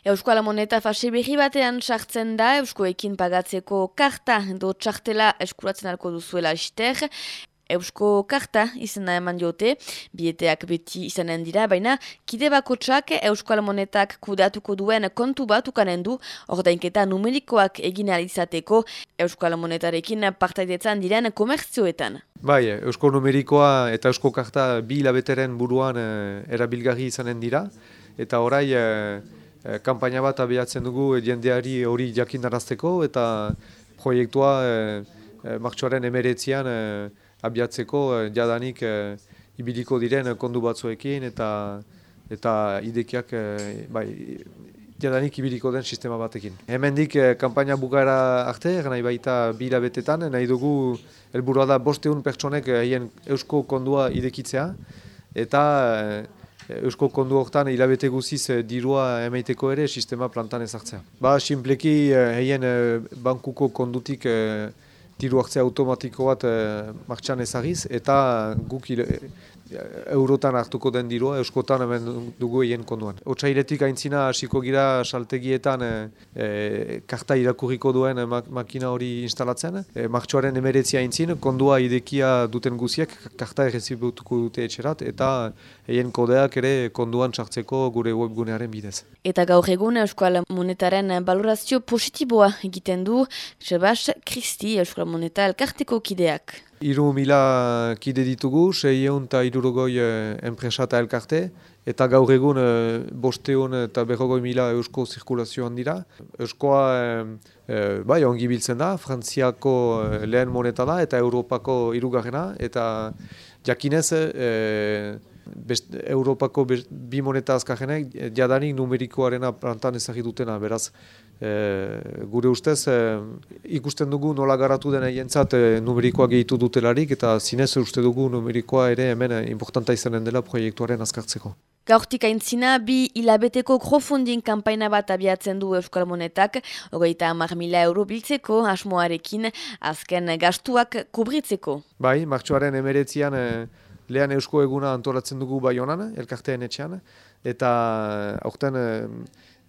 Euskal Moneta fase berri batean sartzen da, Euskoekin pagatzeko karta do txartela eskuratzen alko duzuela ister. Eusko karta izena eman diote, bieteak beti izanen dira, baina kide bako txak Euskal Monetak kudatuko duen kontu bat ukanen du, ordainketa numerikoak egin izateko Euskal Monetarekin partaidetzan diren komertzioetan. Bai, Eusko numerikoa eta Eusko karta bi hilabeteren buruan e, erabilgarri izanen dira, eta orai e, e, kampaina bat abiatzen dugu jendeari hori jakinarazteko, eta proiektua e, e, martxoaren emeretzian abiatzeko eh, jadanik e, ibiliko diren kondu batzuekin eta eta idekiak e, bai, jadanik ibiliko den sistema batekin. Hemendik e, kampaina bukaera arte, nahi baita bila betetan, nahi dugu helburua da bosteun pertsonek haien eusko kondua idekitzea eta eusko kondu hortan hilabete guziz dirua emaiteko ere sistema plantan ezartzea. Ba, simpleki haien bankuko kondutik diru hartzea automatiko bat martxan ezagiz, eta guk eurotan hartuko den dirua, euskotan hemen dugu egin konduan. Otsairetik aintzina hasiko gira saltegietan e, karta irakurriko duen makina hori instalatzen. E, martxoaren emeretzi aintzin, kondua idekia duten guziek, karta errezibutuko dute etxerat, eta egin kodeak ere konduan sartzeko gure webgunearen bidez. Eta gaur egun Euskal Monetaren balorazio positiboa egiten du, Sebas Kristi Euskal Moneta elkarteko kideak. Iru mila kide ditugu, sei egun eta irurogoi eh, enpresa eta elkarte, eta gaur egun eh, bosteun eta berrogoi mila eusko zirkulazioan dira. Euskoa eh, bai, ongi biltzen da, Frantziako eh, lehen moneta da eta Europako irugarrena, eta jakinez eh, best, Europako bi moneta azkajenek, jadanik numerikoarena plantan ezagitutena, beraz, E, gure ustez, e, ikusten dugu nola garatu dena jentzat e, numerikoa gehitu dutelarik eta zinez uste dugu numerikoa ere hemen importanta izanen dela proiektuaren azkartzeko. Gaurtik aintzina, bi hilabeteko crowdfunding kanpaina bat abiatzen du Euskal Monetak, ogeita amar mila euro biltzeko asmoarekin azken gastuak kubritzeko. Bai, martxoaren emeretzian e, lehen Eusko eguna antolatzen dugu bai honan, elkartean etxean, eta aurten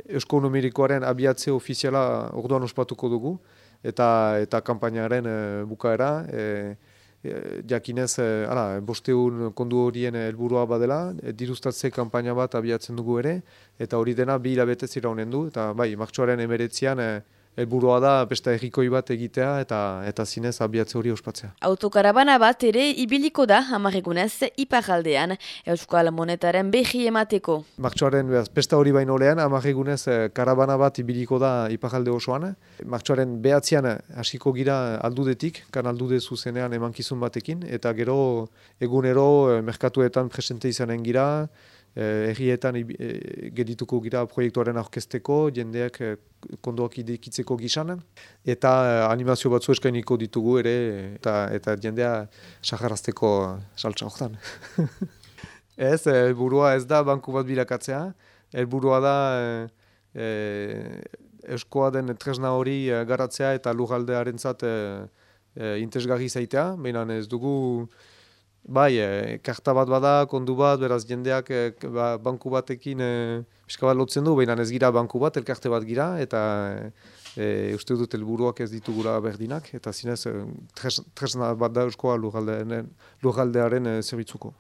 Eusko Numerikoaren abiatze ofiziala orduan ospatuko dugu, eta eta kanpainaren e, bukaera, e, e, jakinez, e, ala, bosteun kondu horien helburua badela, e, dirustatze kanpaina bat abiatzen dugu ere, eta hori dena bi hilabete zira honen du, eta bai, martxoaren emeretzian, e, Elburua da beste errikoi bat egitea eta eta zinez abiatze hori ospatzea. Autokarabana bat ere ibiliko da amaregunez iparaldean Euskal Monetaren behi emateko. Martxoaren beste hori baino lehan amaregunez eh, karabana bat ibiliko da iparalde osoan. Martxoaren behatzean hasiko gira aldudetik, kan aldude zuzenean emankizun batekin, eta gero egunero eh, merkatuetan presente izanen gira, Eh, errietan eh, gedituko gira proiektuaren aurkezteko, jendeak eh, kondoak idekitzeko gisan, eta animazio batzu eskainiko ditugu ere, eta, eta jendea saharazteko saltsa horretan. ez, burua ez da banku bat bilakatzea, helburua da e, eskoa den tresna hori garatzea eta lugaldearen zat e, e, zaitea, behinan ez dugu Bai, e, karta bat bada, kondu bat, beraz jendeak e, ba, banku batekin e, bat lotzen du, baina ez gira banku bat, elkarte bat gira, eta e, uste dut helburuak ez ditugura berdinak, eta zinez, e, tresna bat da euskoa e, zerbitzuko.